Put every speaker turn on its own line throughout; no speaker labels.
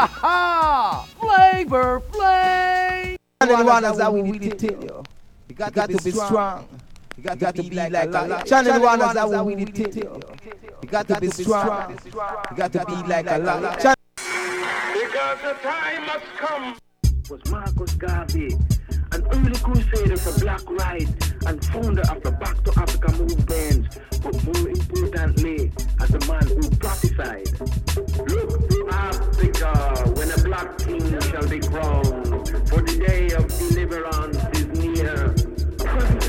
Ha ha! Flavor Flay!
Channel one is how we really tell you. You got, to be strong. You got, to be like a lion. Channel one is how we really tell you. You got to be strong. You got to be like a lion.
Because the time must come. Was Marcus Garvey, an early crusader for black rights and founder of the Back to Africa movement, but more importantly, as a man who prophesied. Look to Africa when a black king shall be crowned, for the day of deliverance is near.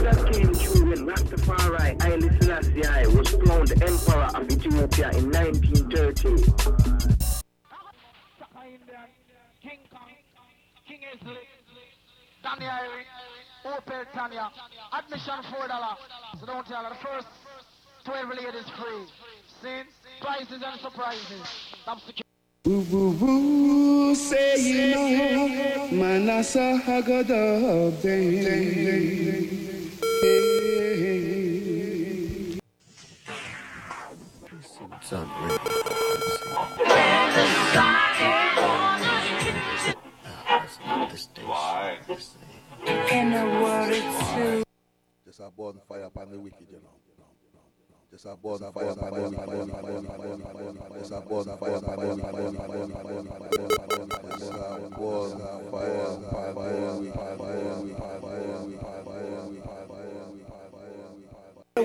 That came true when Rastafari Haile Selassie was crowned Emperor of Ethiopia in 1930.
King Kong, King Isley, Danny Irie, Opel Tanya, admission four dollar. So don't tell her the first twelve ladies free. See, prices and surprises. That's the
Woo woo woo, say you know, Manasa Hagada
In a too.
Just a bonfire upon the wicked, you know. Just a bonfire upon the wicked. Just a bonfire upon the wicked. Just a bonfire upon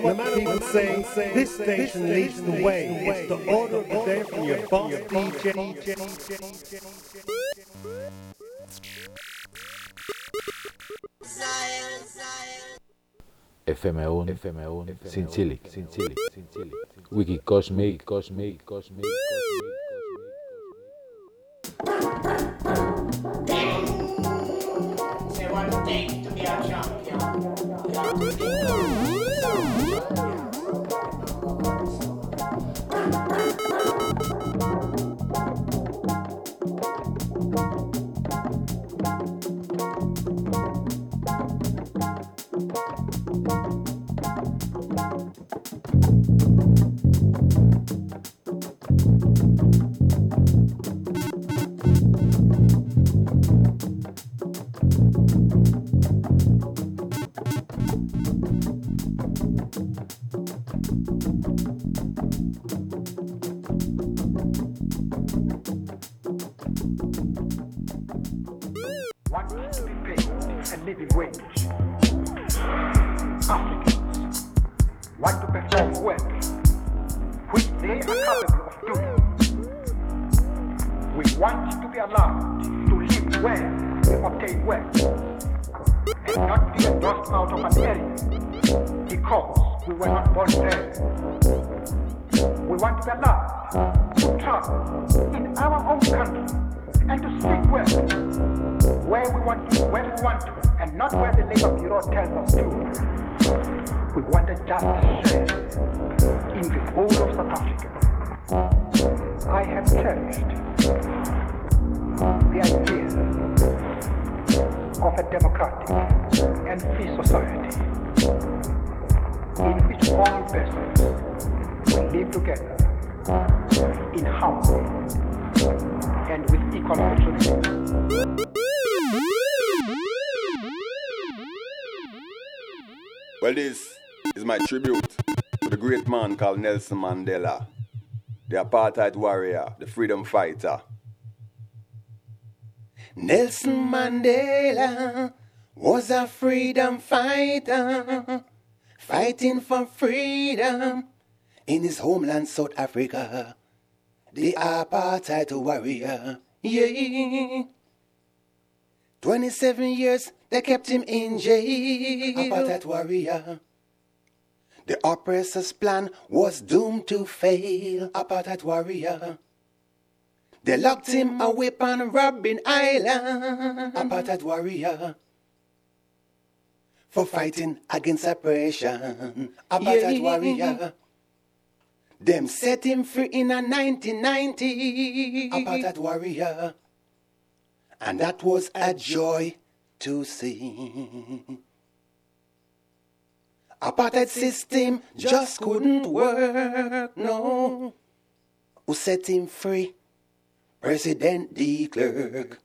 What people say, this station leads the way. It's the order of the day from your boss DJ.
FM1, FM1, Sint-Chili, Sint-Chili, Sint-Chili. Wiki Kosmik, Kosmik, Kosmik, Kosmik.
Say one to be a champion.
Work which they are capable of doing. We want to be allowed to live well, obtain wealth, and not be thrust out of an area because we were not born there. We want to be allowed to travel in our own country and to speak well where we want to, when we want to, and not where the Labour Bureau tells us to. We want a just share in the whole of South Africa. I have cherished the idea of a democratic and free society in which all persons live together in harmony and with equal opportunity.
Well, this is my tribute to the great man called Nelson Mandela, the apartheid warrior, the freedom fighter. Nelson Mandela was a freedom fighter, fighting for freedom in his homeland, South Africa. The apartheid warrior, yeah. 27 years they kept him in jail. Apartheid warrior. The oppressor's plan was doomed to fail. Apartheid warrior. They locked him away on Robben Island. Apartheid warrior. For fighting against oppression. Apartheid
Yeah.
warrior. Them set him free in a 1990. Apartheid warrior. And that was a joy to see. Apartheid system just couldn't work, no. Who set him free President de Klerk.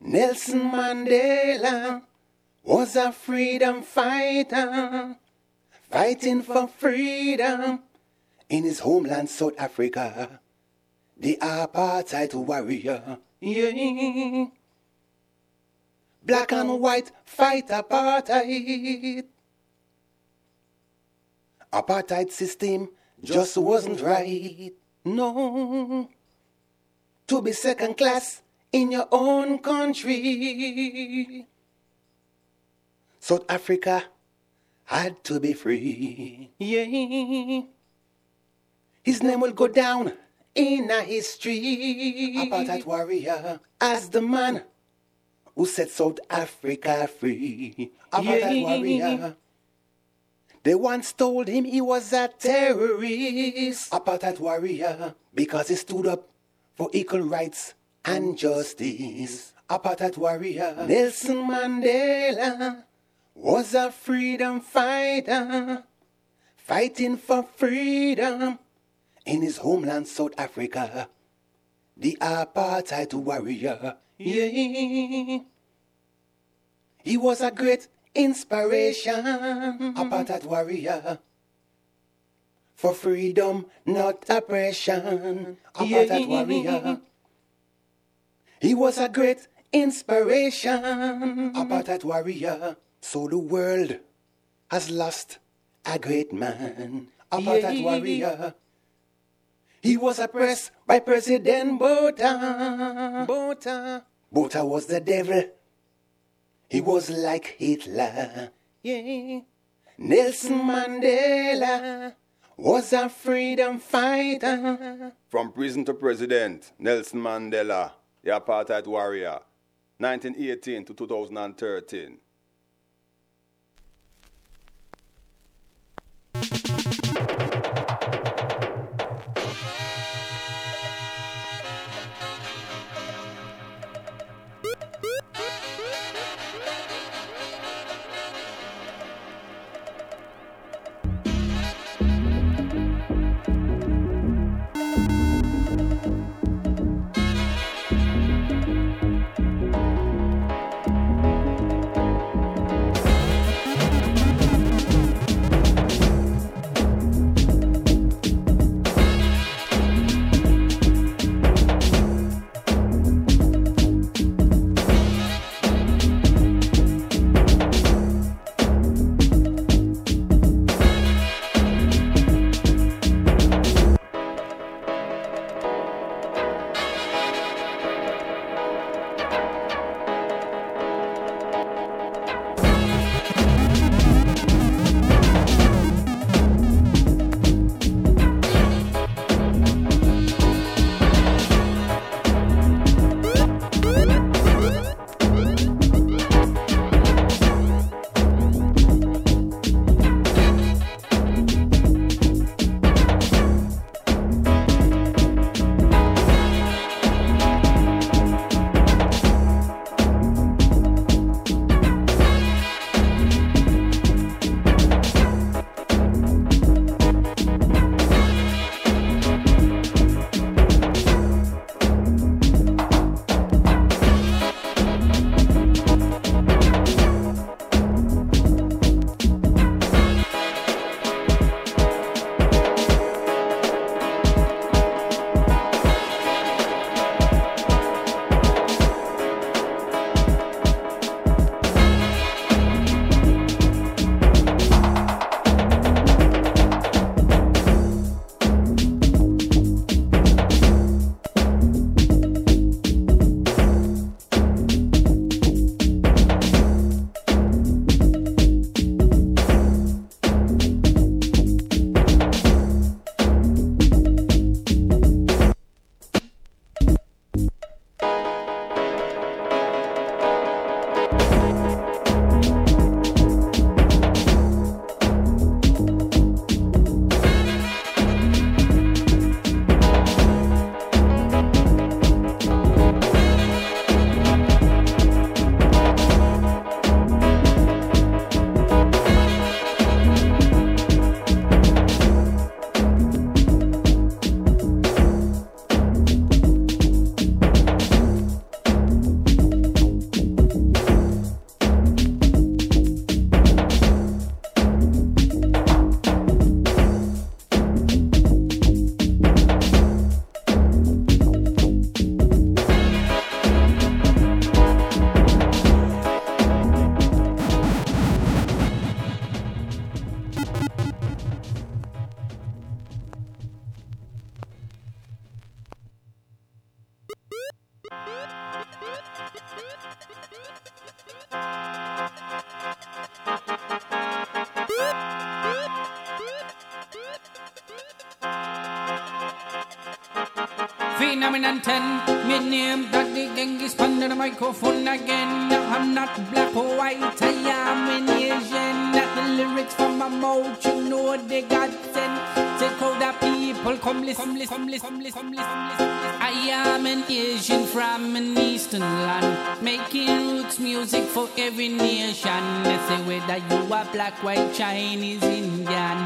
Nelson Mandela was a freedom fighter, fighting for freedom in his homeland, South Africa. The apartheid warrior, yeah. Black and white fight apartheid. Apartheid system just wasn't right. No. To be second class in your own country. South Africa had to be free. Yeah. His name will go down in a history. Apartheid warrior. As the man who set South Africa free. Apartheid
Yeah.
warrior. They once told him he was a terrorist. Apartheid warrior. Because he stood up for equal rights and justice. Apartheid warrior. Nelson Mandela was a freedom fighter. Fighting for freedom in his homeland, South Africa. The apartheid warrior. Yeah. He was a great inspiration. Apartheid warrior. For freedom, not oppression. Apartheid warrior. He was a great inspiration. Apartheid warrior. So the world has lost a great man. Apartheid warrior. He was oppressed by President Botha. Botha. Botha was the devil. He was like Hitler. Yeah. Nelson Mandela was a freedom fighter.
From prison to president, Nelson Mandela, the apartheid warrior, 1918 to 2013.
name, Daddy Genghis Khan, and microphone again. I'm not black or white, I am an Asian. The lyrics from my mouth, you know they got sent. Take all the people, come listen, come listen, come listen, come listen, come listen. I am an Asian from an eastern land, making roots music for every nation. They say whether you are black, white, Chinese, Indian,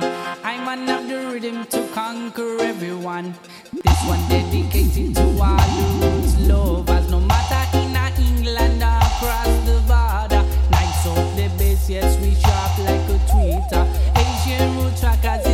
I'm an of the rhythm to conquer everyone. This one dedicated to all lovers, no matter in a England or across the border. Nice the yes, we sharp like a tweeter. Asian root trackers.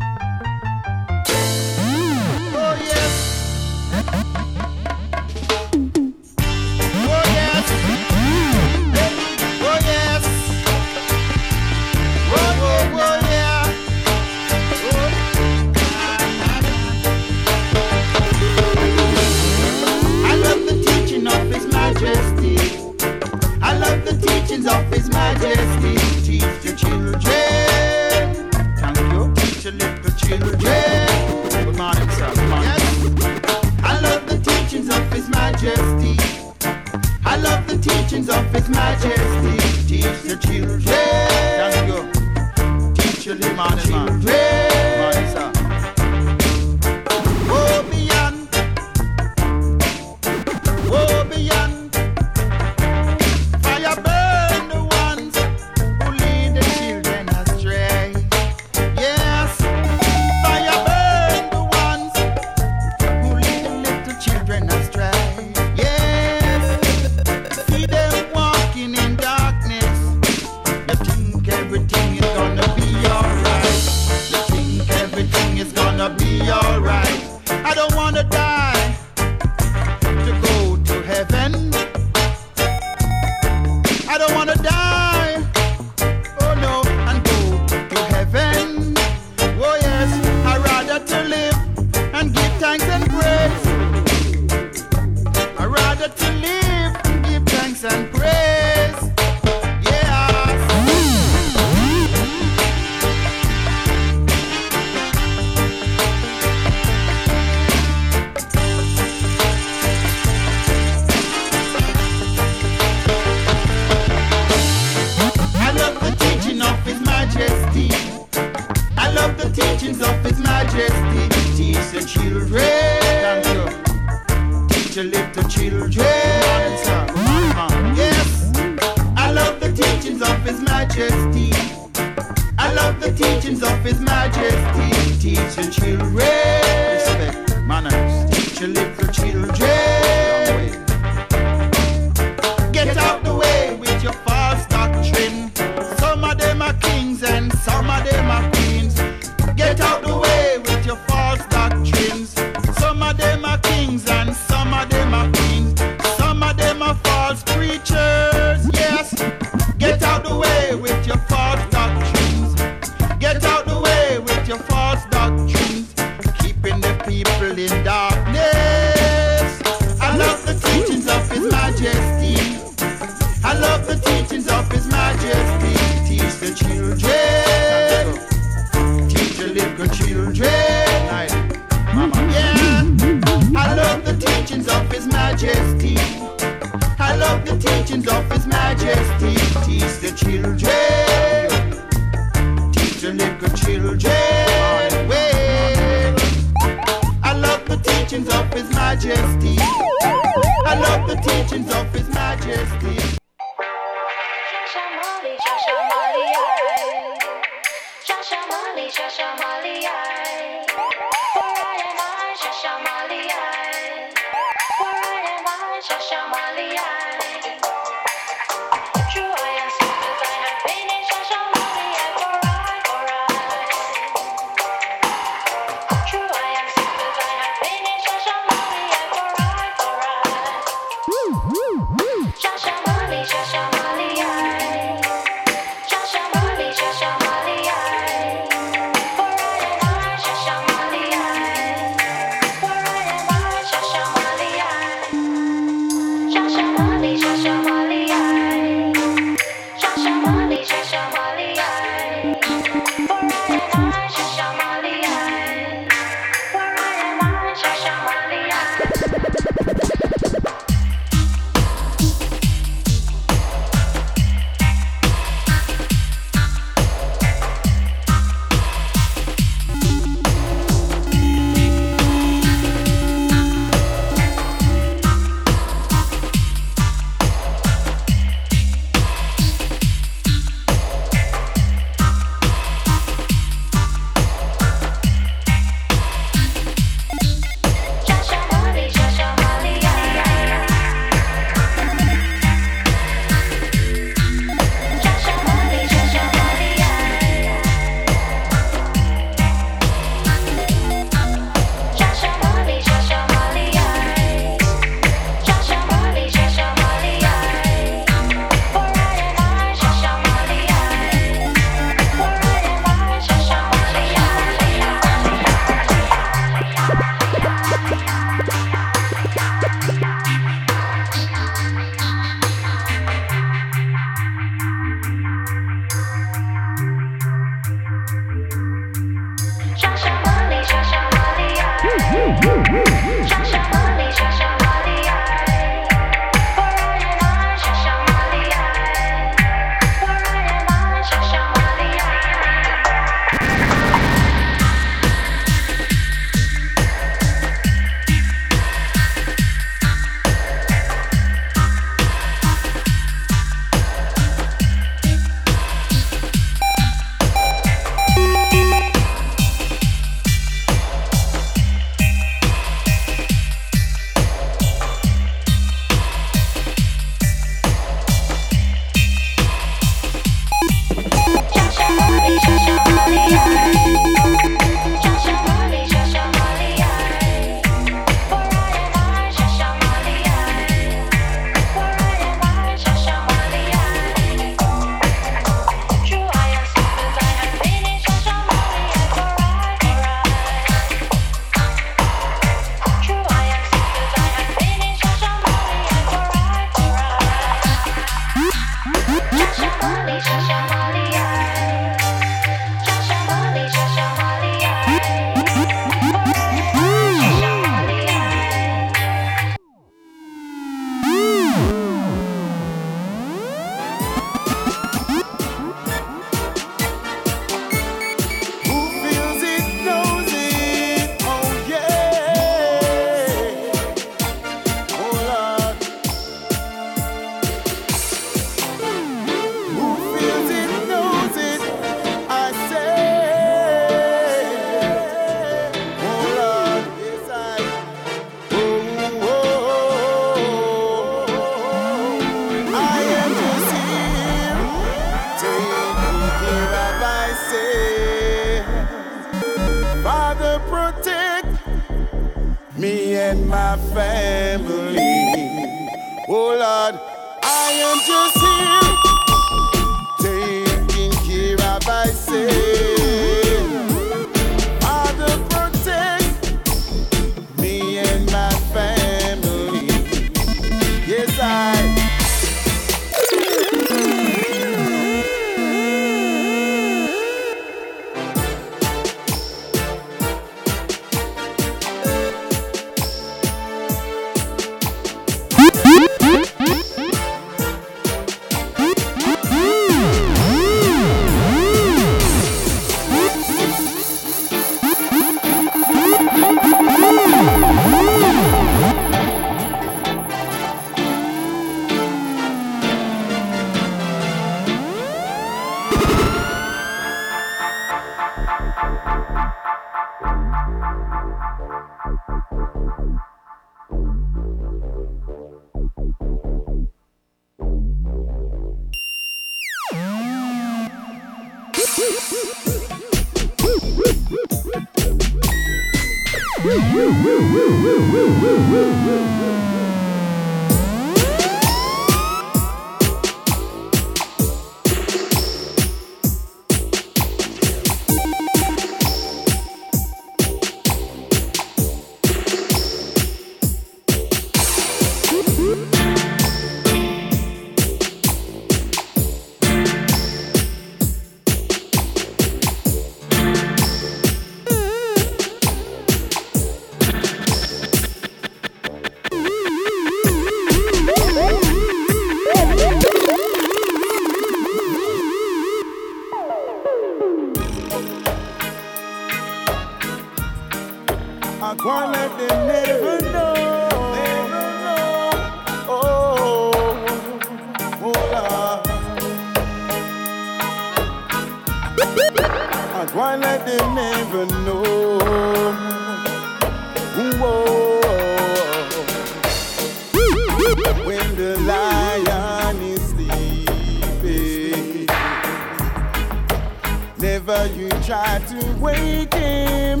Try to wake him.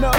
No.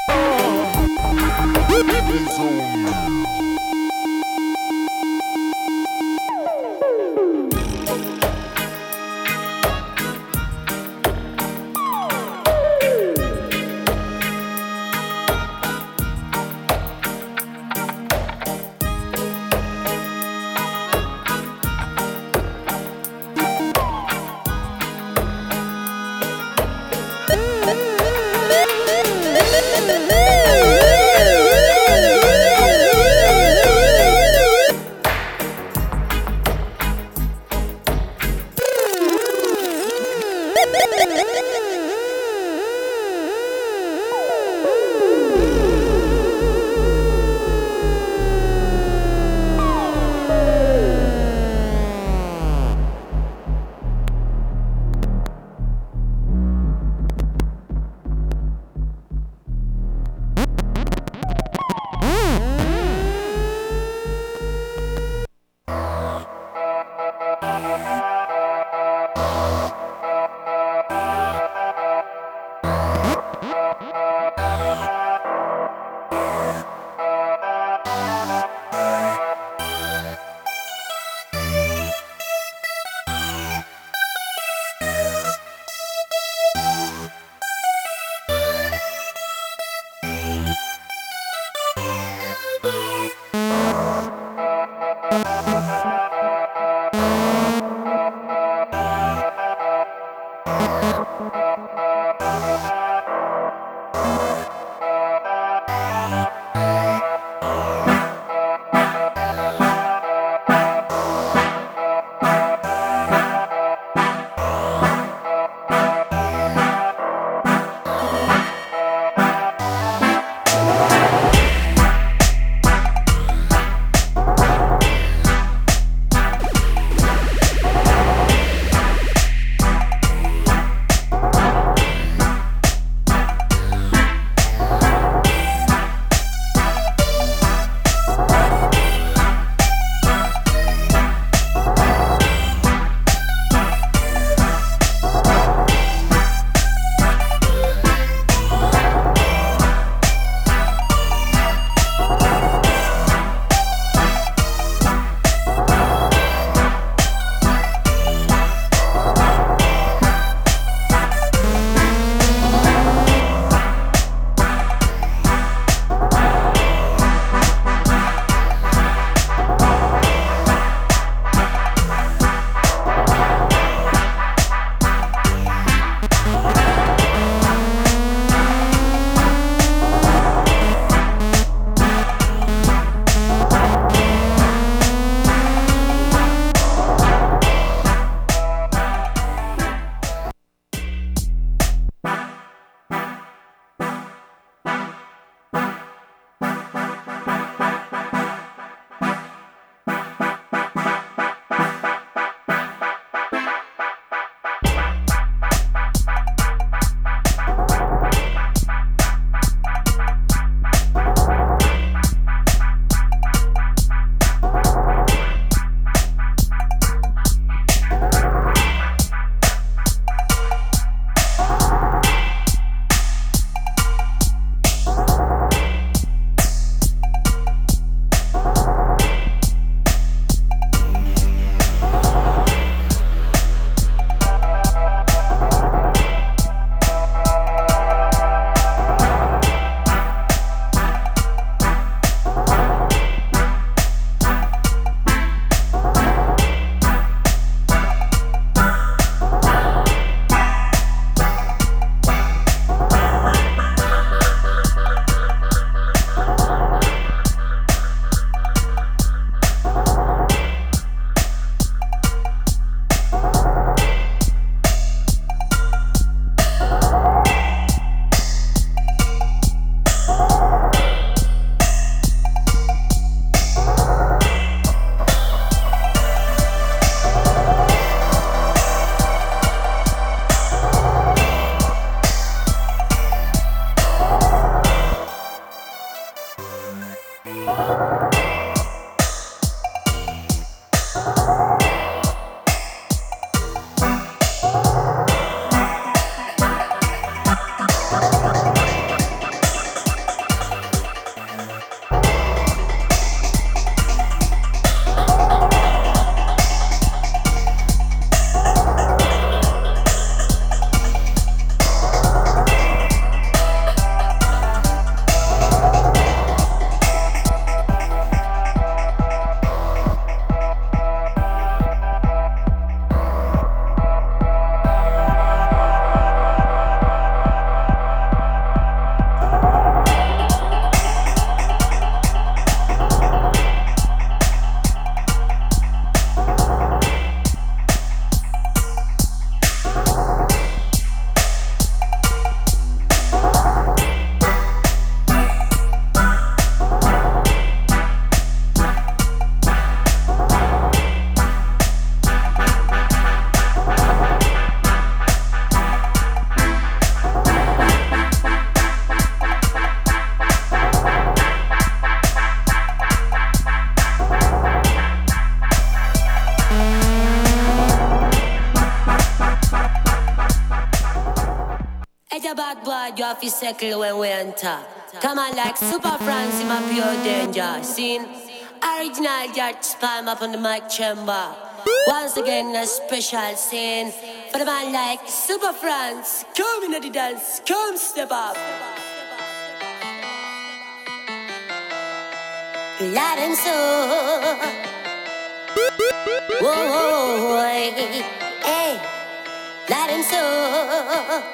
bad, you have to circle when we enter. Come on, like Super France, in my pure danger. Seen original yard spam up on the mic chamber. Once again, a special scene for the man like Super France. Come in the dance, come step up. Blood and soul. Whoa, hey, blood and soul.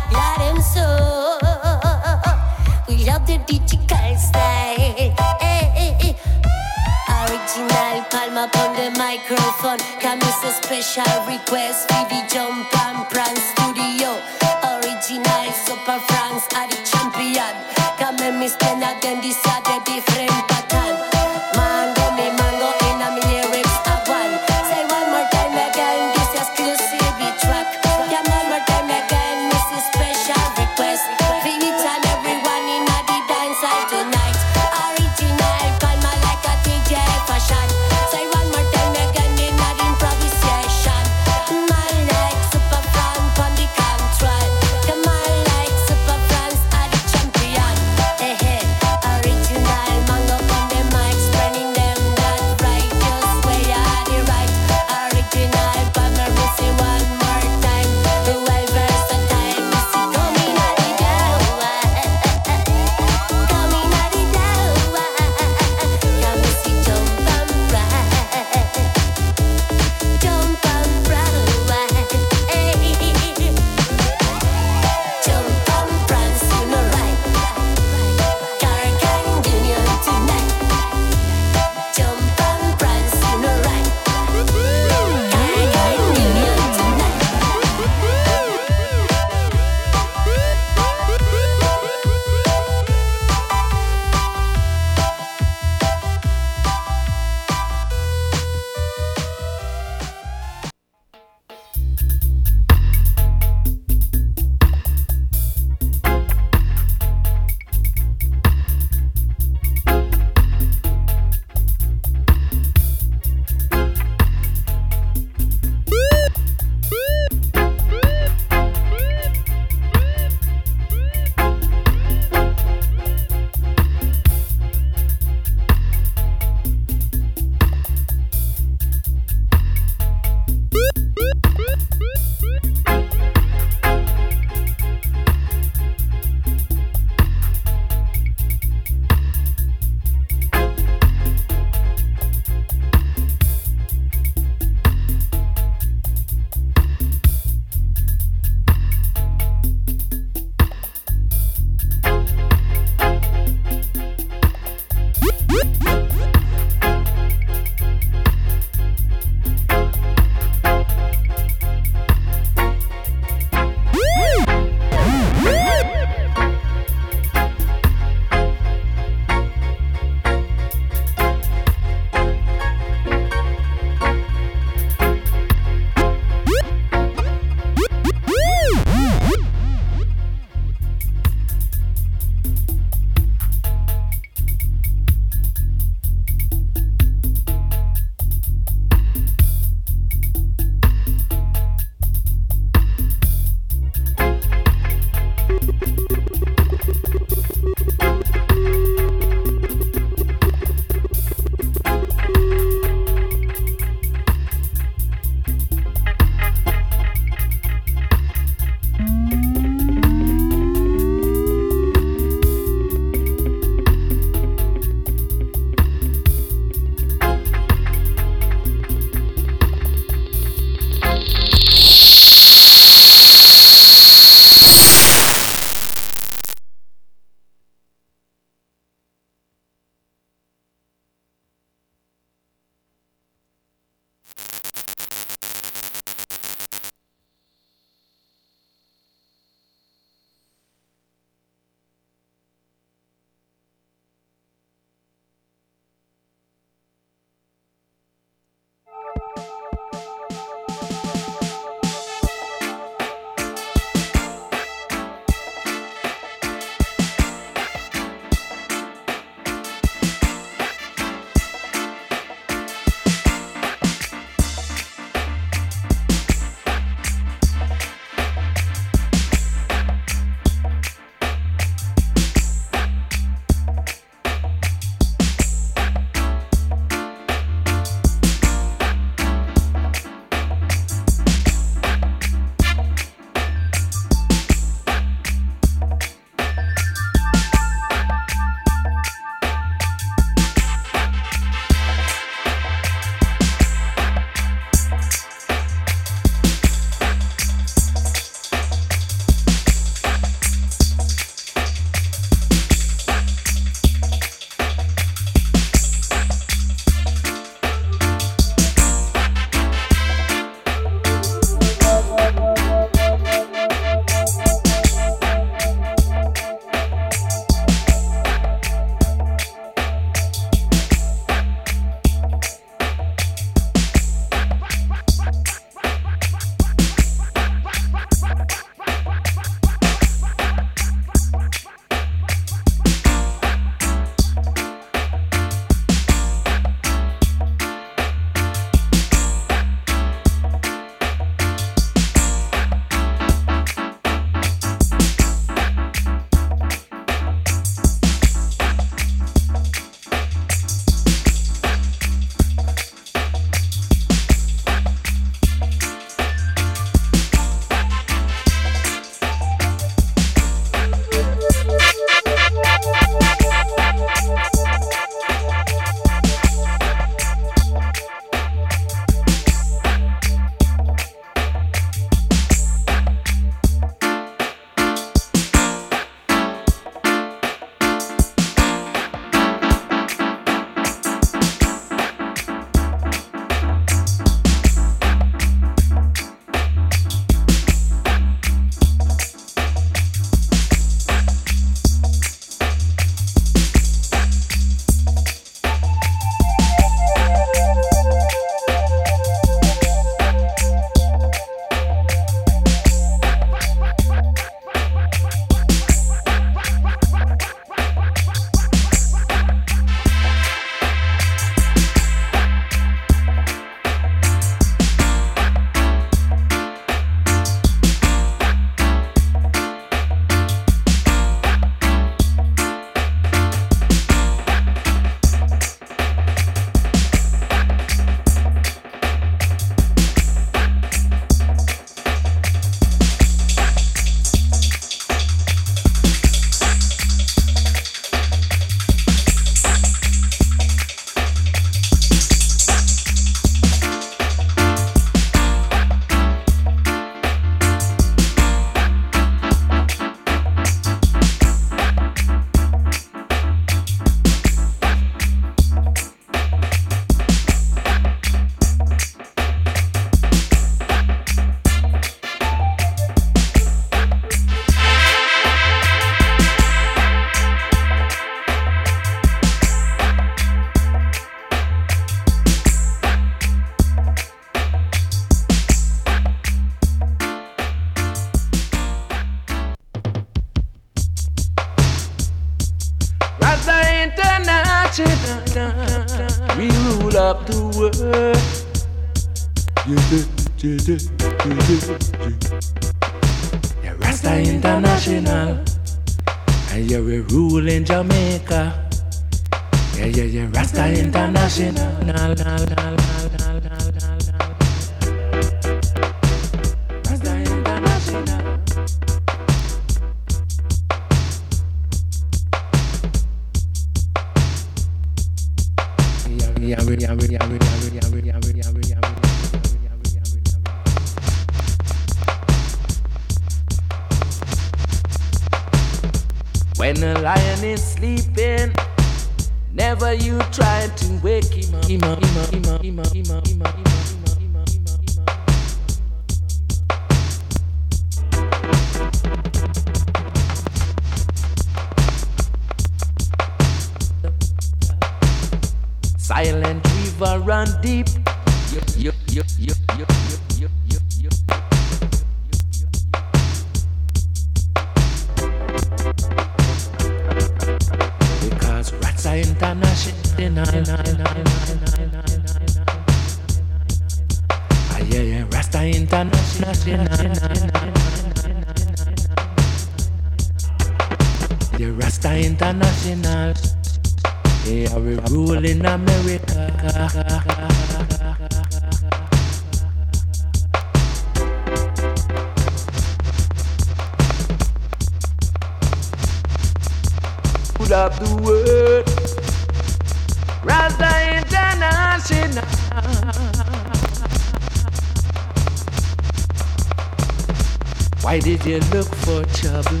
you
look for trouble?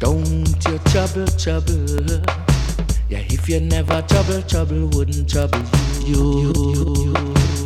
Don't you trouble, trouble? Yeah, if you never trouble, trouble wouldn't trouble you. you, you,
you.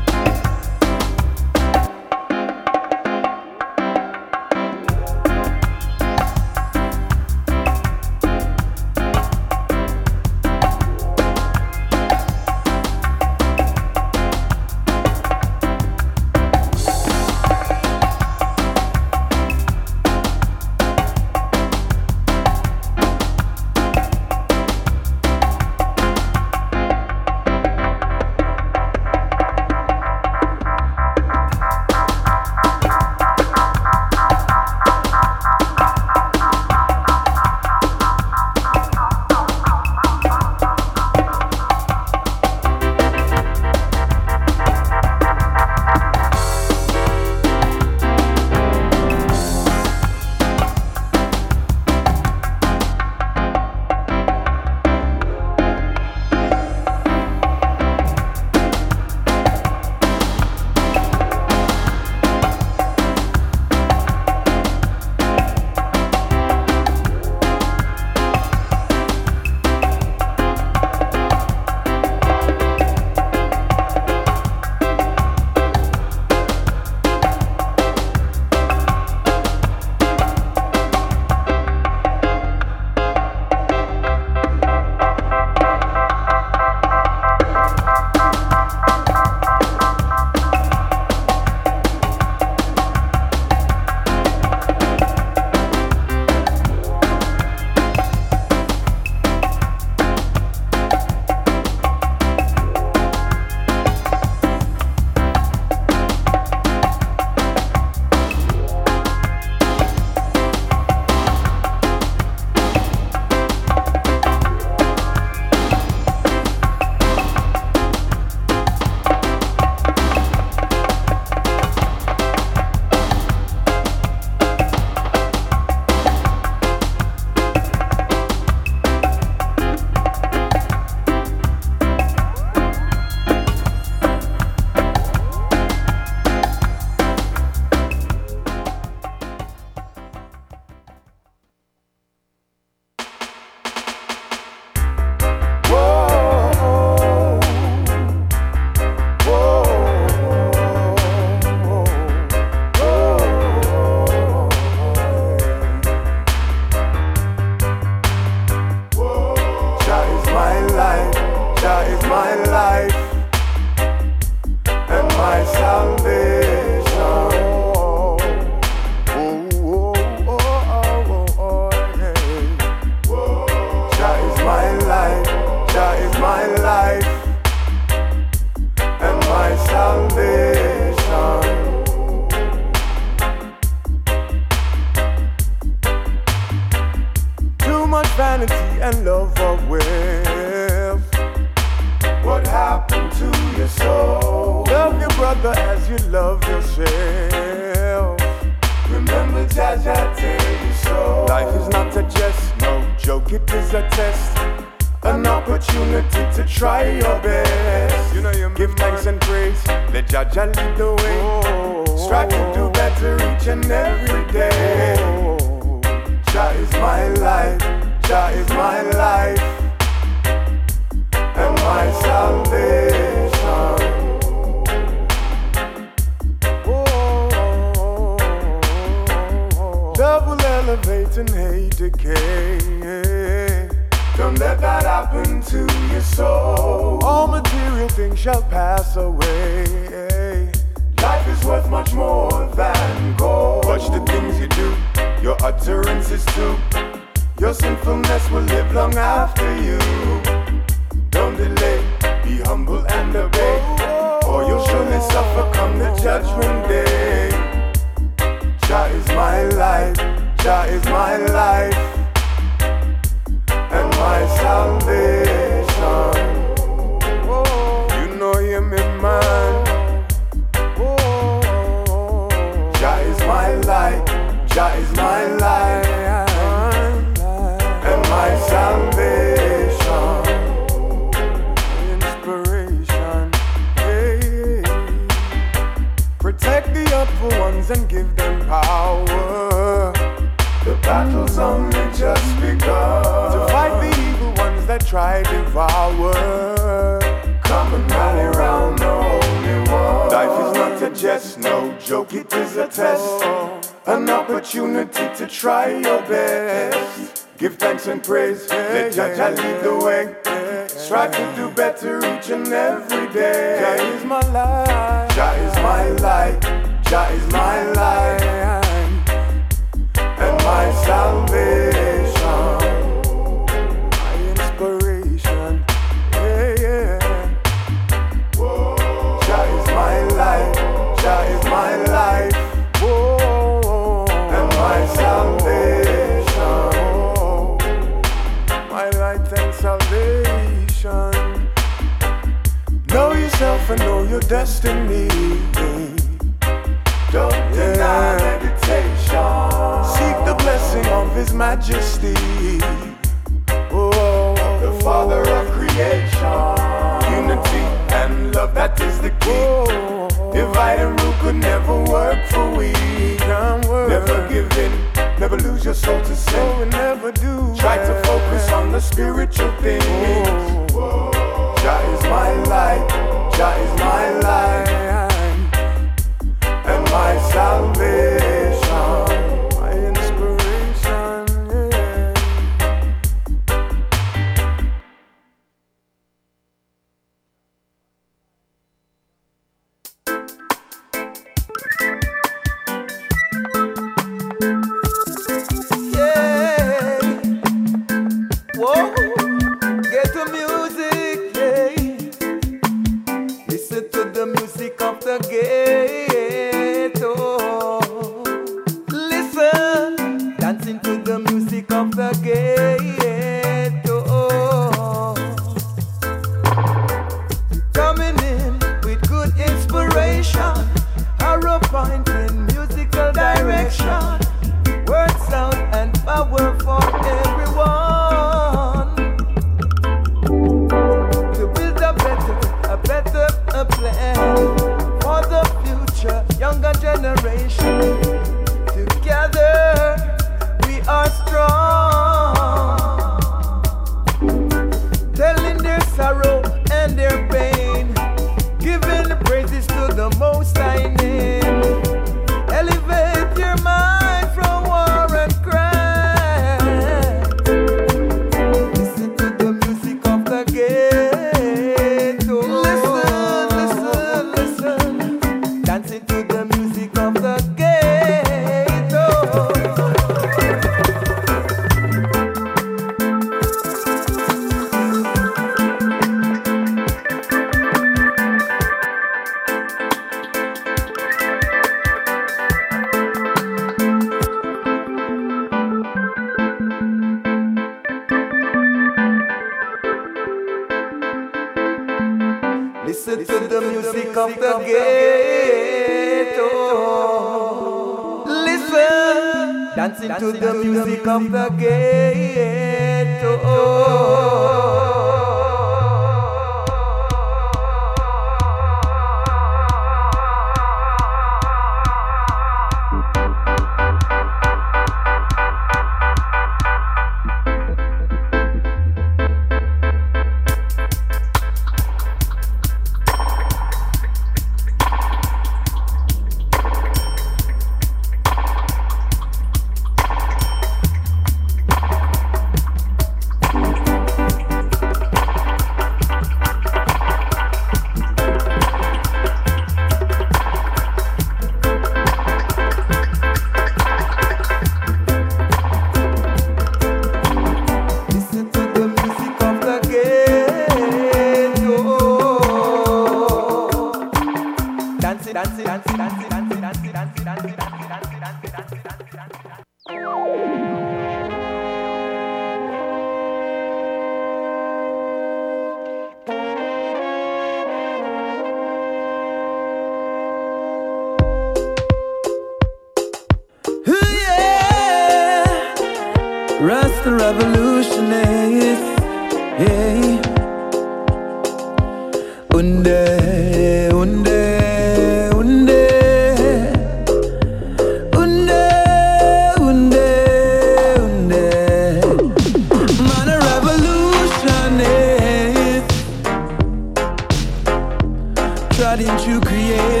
didn't you create?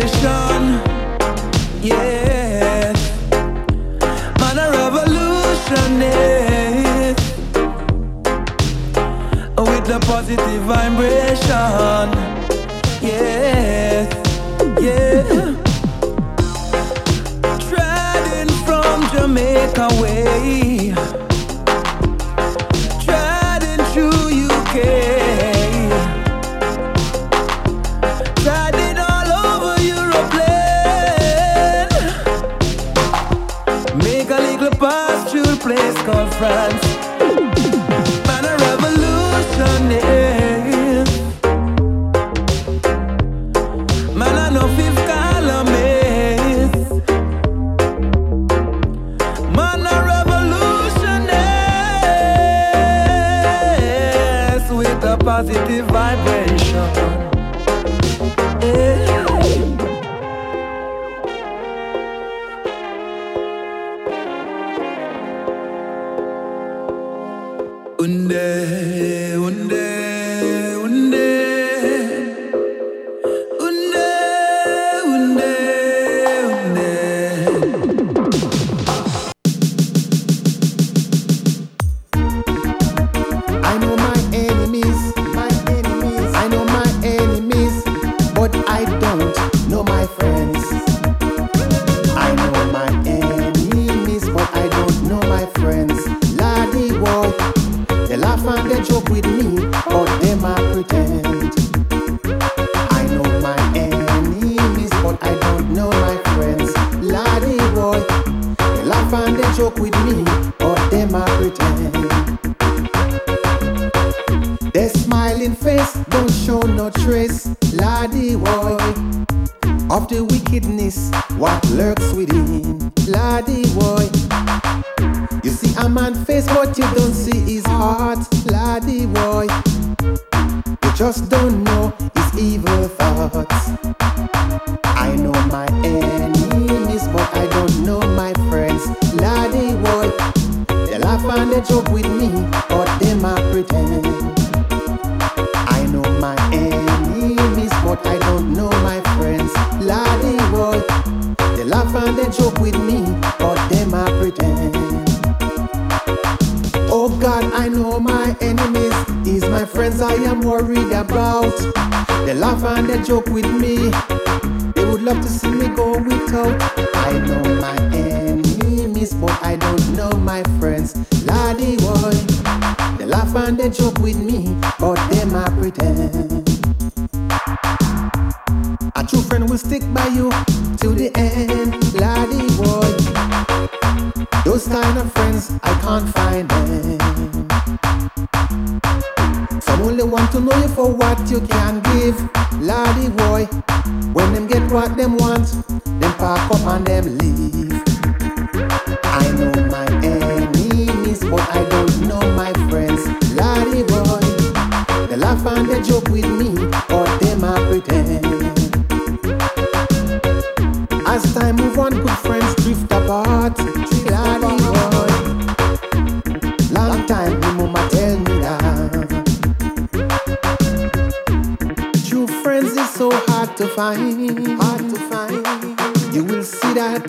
To
find, hard to find. You will see that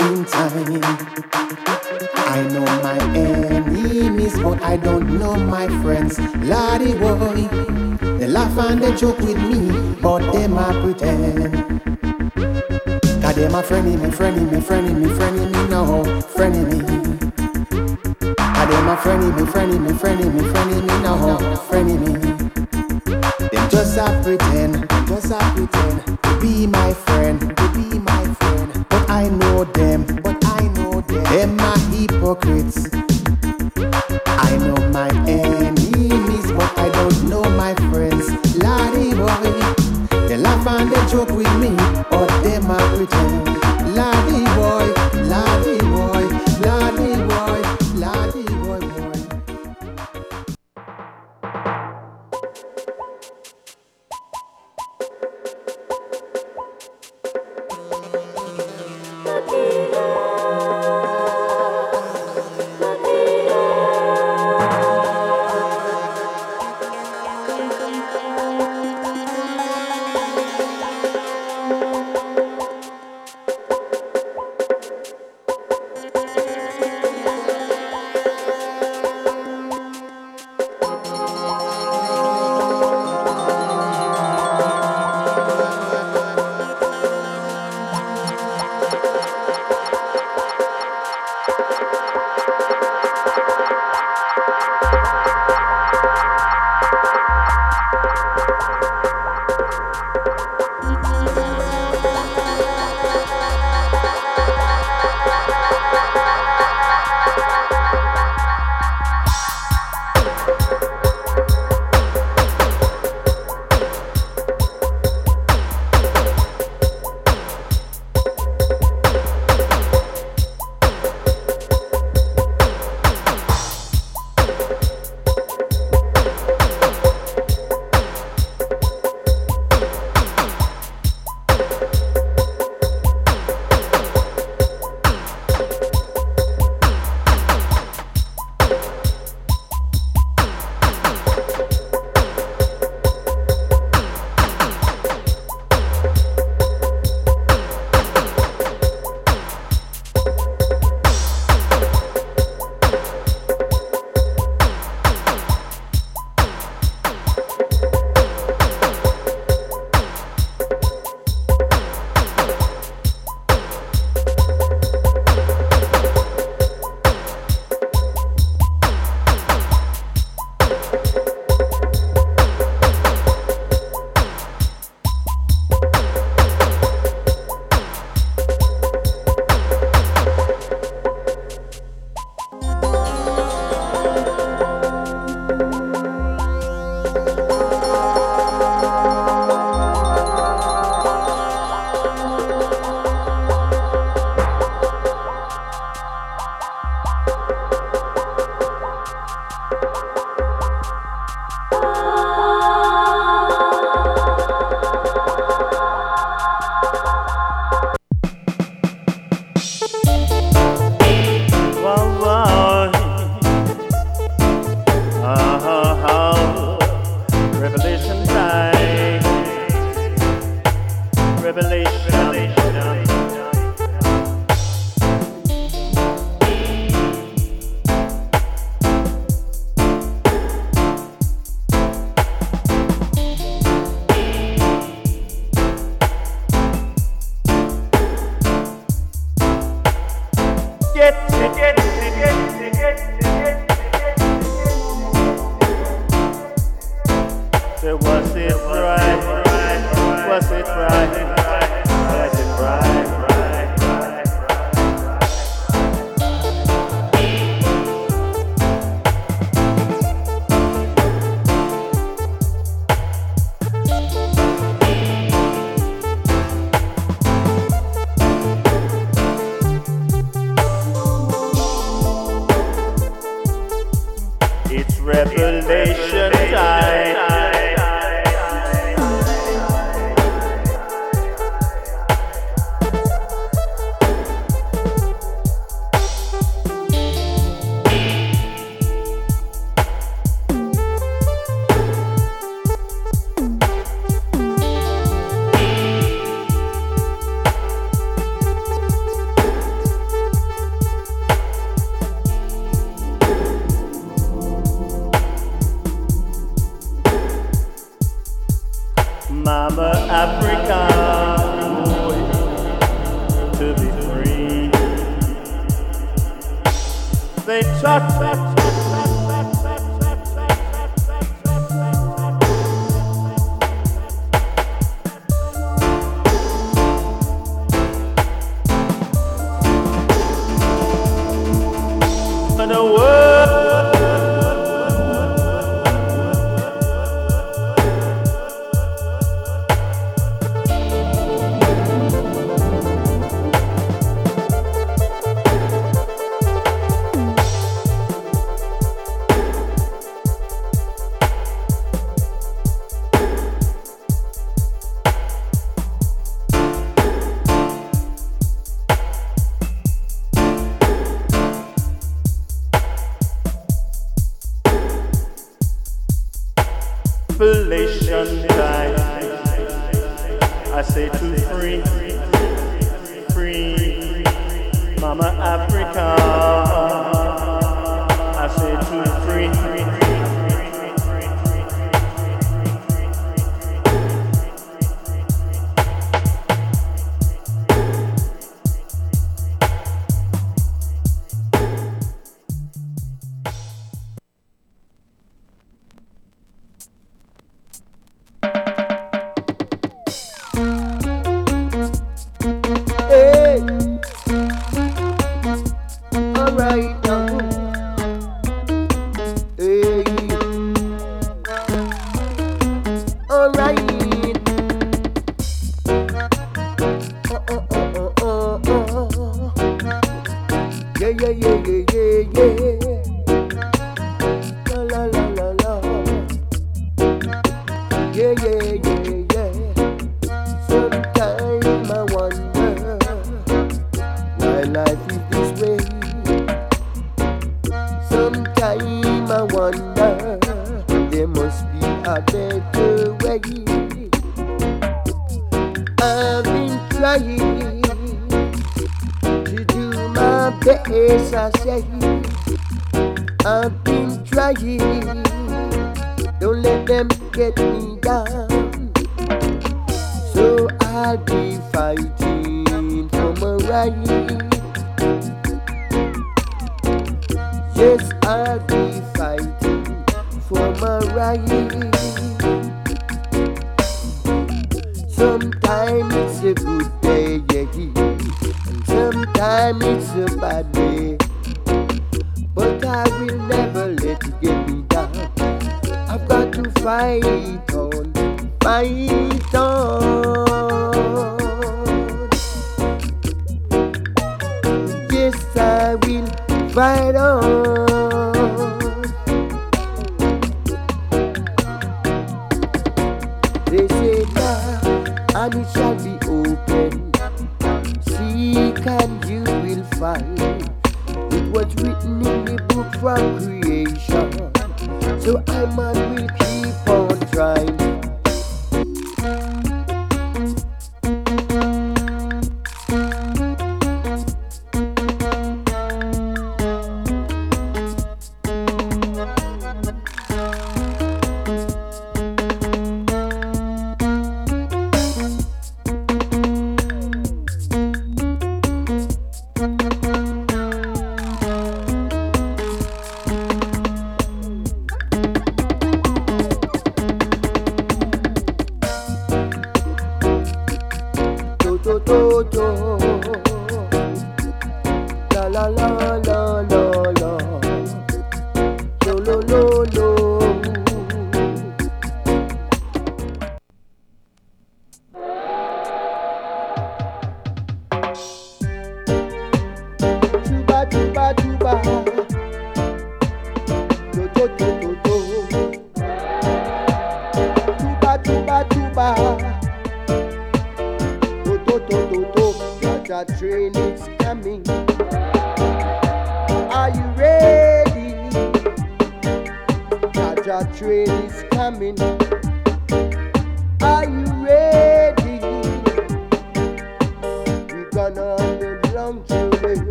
in time. I know my enemies, but I don't know my friends. Lordy boy, they laugh and they joke with me, but them a pretend. Cause them a friendly me, friendly me, friendly me, friendly me no, friendly me. Cause them a friendly me, friendly me, friendly me, friendly me now, friendly me. Just a pretend, just a pretend to be my friend, to be my friend. But I know them, but I know them. Them are hypocrites. I know my enemies, but I don't know my friends. Lordy boy, they laugh and they joke with me, but them a pretend.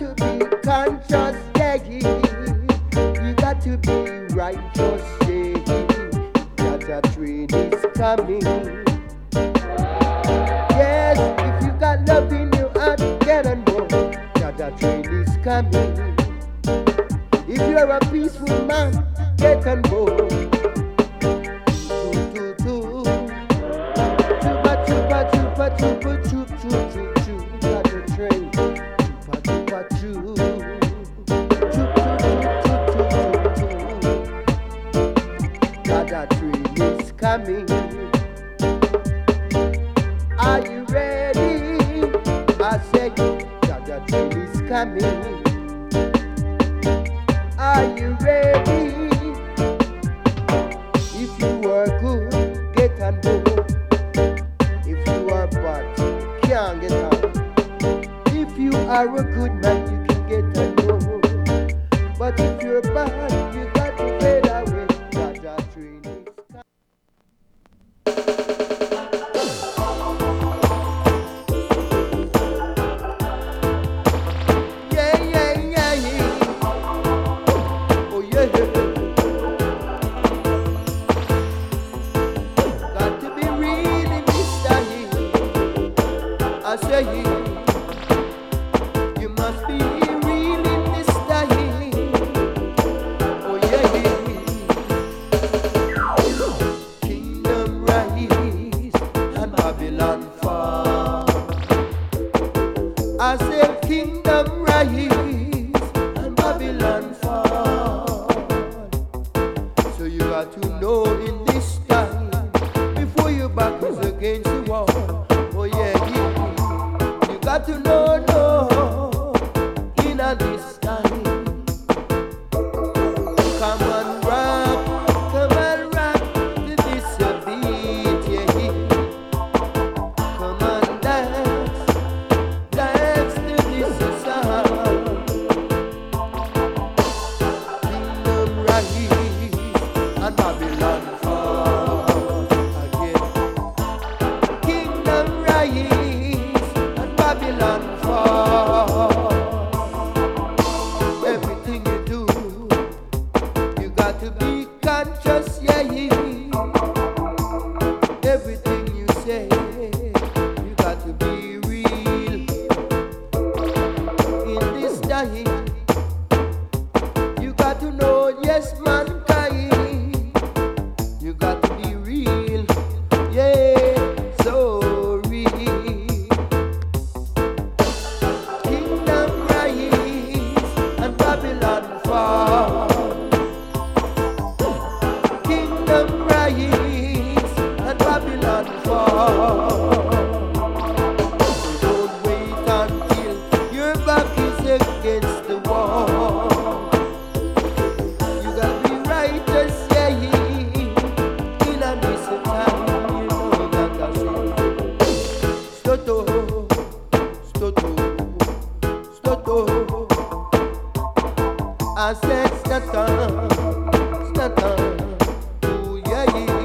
You ooh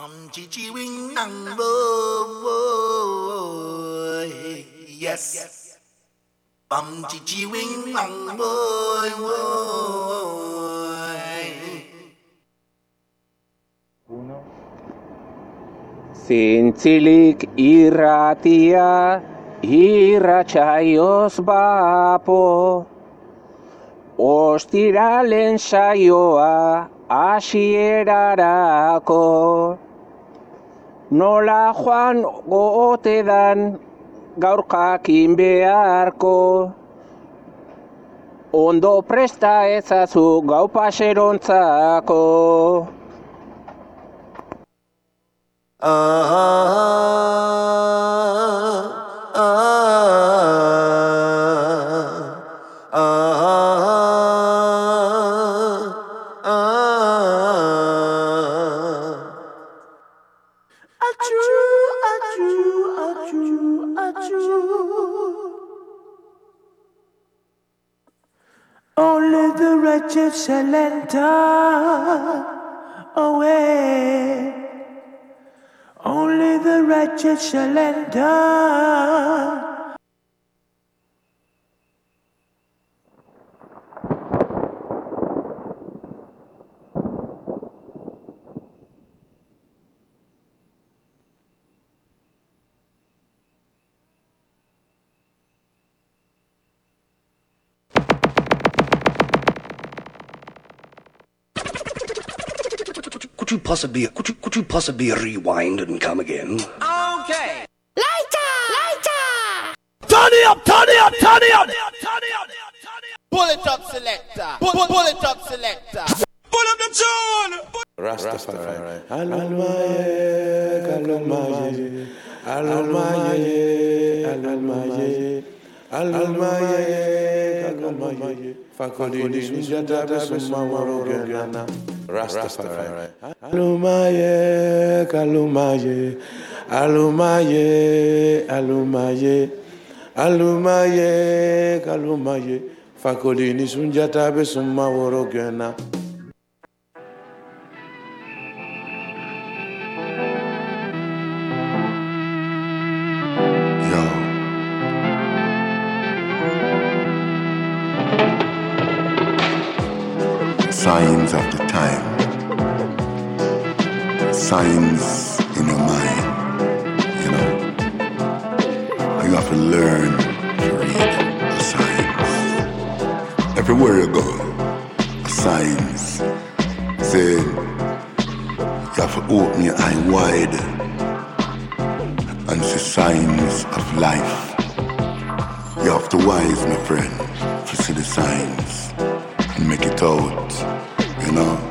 I'm Gigi Wing Nang Bo Bo Yes. I'm Gigi Wing Nang Bo Bo
Zintzilik irratia irratxaioz bapo. Ostiralen saioa asierarako. Nola joan goote dan, gaur jakin beharko. Ondo presta ezazu gau paserontzako.
Only shall enter away. Only the wretched shall
Could you possibly could you could you possibly rewind and come again?
Okay. Later. Later.
Turn it up, turn it up, turn it up.
Pull it up, selector. Pull, pull, pull it up, selector. Pull up the tune.
Rastafari. Alamaye, alamaye, alamaye, alamaye, alamaye, alamaye. Fakodi sunjata besuma warogana. Rastafari. Alumaye, alumaye, alumaye, alumaye, alumaye, alumaye. Fakodi ni sunjata besuma warogana.
Signs in your mind, you know. You have to learn to read the signs. Everywhere you go, signs saying you have to open your eye wide and see signs of life. You have to wise, my friend, to see the signs and make it out, you know.